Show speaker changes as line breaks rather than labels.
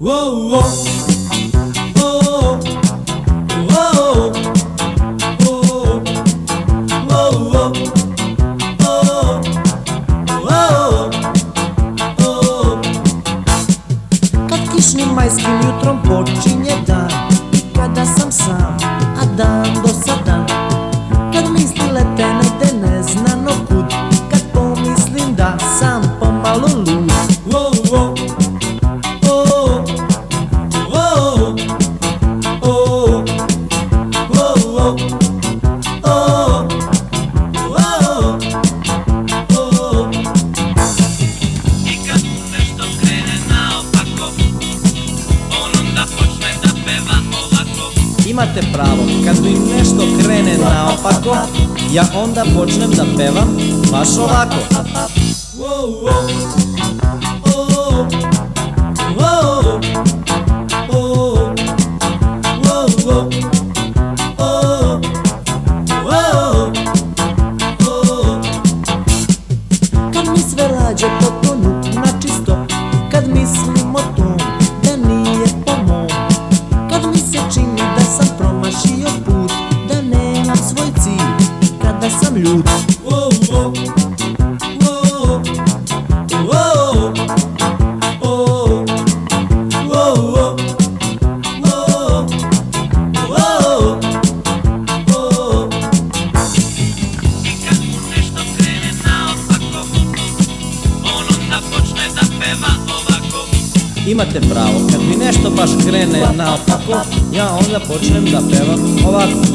oh,
oh.
mais que mil trombões. Имате право, като им нешто крене наопако, ја онда почнем да певам баш овако. Whoa, whoa.
Peva
ovako Imate pravo, kad mi nešto baš krene naopako Ja onda počnem da pevam ovako